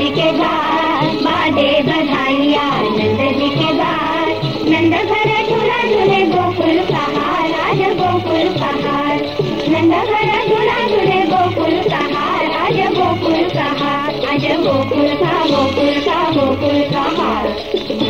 जी के द्वार बादे बधाई जी के द्वार नंद घर झूला झूले, गोकुल कहार राज गोकुल कहार नंद भर झूला झूले, गोकुल कहार राज गोकुल कहार आज गोकुल का गोकुल का, गोकुल कहार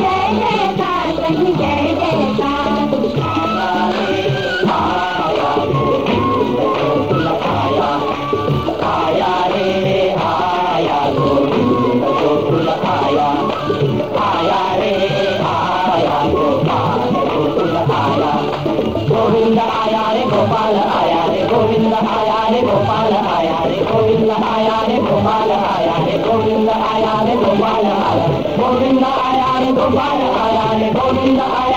जय जय कहीं जय आया रे गोपाल आया रे गोविंद आया रे गोपाल आया रे गोविंद आया रे गोपाल आया रे गोविंद आया रे गोपाल आया गोविंद आया रे गोपाल आया रे गोविंद आया